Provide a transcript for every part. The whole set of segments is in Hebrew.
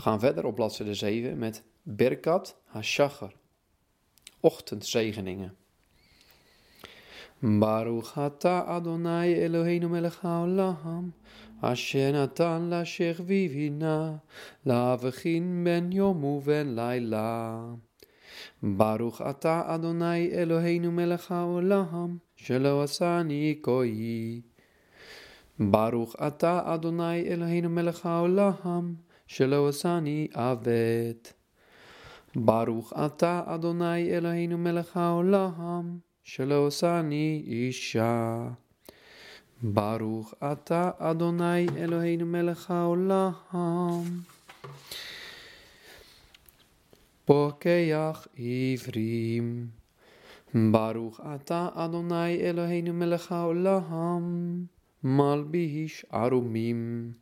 We gaan verder op bladzijde 7 met Birkat HaShachar. Ochtendzegeningen. Baruch ata Adonai Eloheinu melech haolam, asher natan lashech vivina, laavachin ben yom uven laila. Baruch ata Adonai Eloheinu melech haolam, shelo asani koi. Baruch ata Adonai Eloheinu melech haolam, שלא עושני עוות. ברוך אתה אדוני אלוהינו מלך העולם שלא עושני אישה. ברוך אתה אדוני אלוהינו מלך העולם פוקח עברים. ברוך אתה אדוני אלוהינו מלך העולם מלביש ערומים.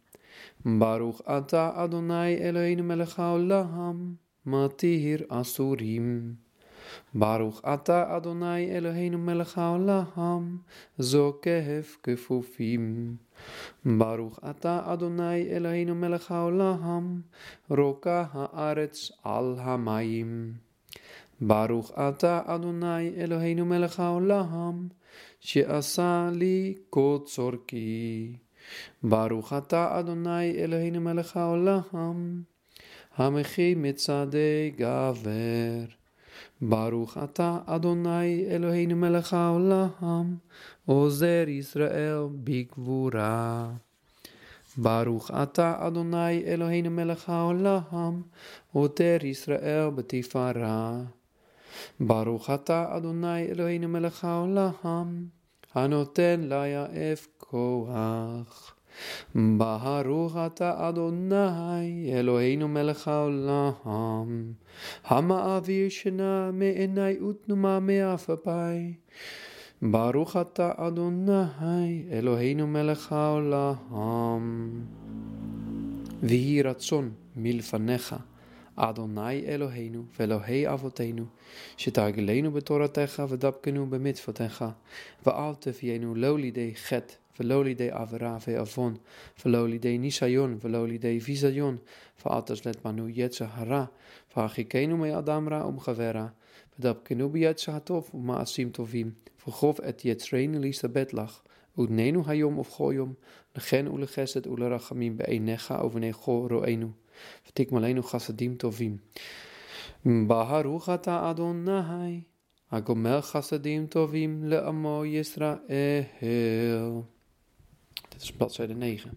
ברוך אתה אדוני אלוהינו מלך העולם, מתיר אסורים. ברוך אתה אדוני אלוהינו מלך העולם, זוקף כפופים. ברוך אתה אדוני אלוהינו מלך העולם, רוקה הארץ על המים. ברוך אתה אדוני אלוהינו מלך העולם, שעשה לי כה צורכי. ברוך אתה אדוני אלוהינו מלך העולם, המחי מצעדי גבר. ברוך אתה אדוני אלוהינו מלך העולם, עוזר ישראל בגבורה. ברוך אתה אדוני אלוהינו מלך העולם, עותר ישראל בתפארה. ברוך אתה אדוני אלוהינו מלך העולם, הנותן ליעף כוח. ברוך אתה אדוני אלוהינו מלך העולם, המעביר שינה מעיני ותנומה מאף אפי. ברוך אתה אדוני אלוהינו מלך העולם. ויהי רצון מלפניך Adonai Eloheinu, Velohei Avotenu, Shetagilenu betoratecha, Vedapkenu bemitzvotecha, loli lolide get, Velolide Avon, ve'avon, Velolide nisayon, Velolide visayon, Ve'atas let manu yetze hara, Adamra me'adamra umgavera, Vedapkenu biyetze hatov, Ma'asim tovim, Vergof et yetzreinu lisa betlach, Utnenu hayom of goyom, negen ule geset rachamim be'enecha overnego ro'enu. Vertik malenu chassadim tovim. Baharuchata Adonai, agomel chassadim tovim le le'amo Yisrael. Dit is bladzijde 9.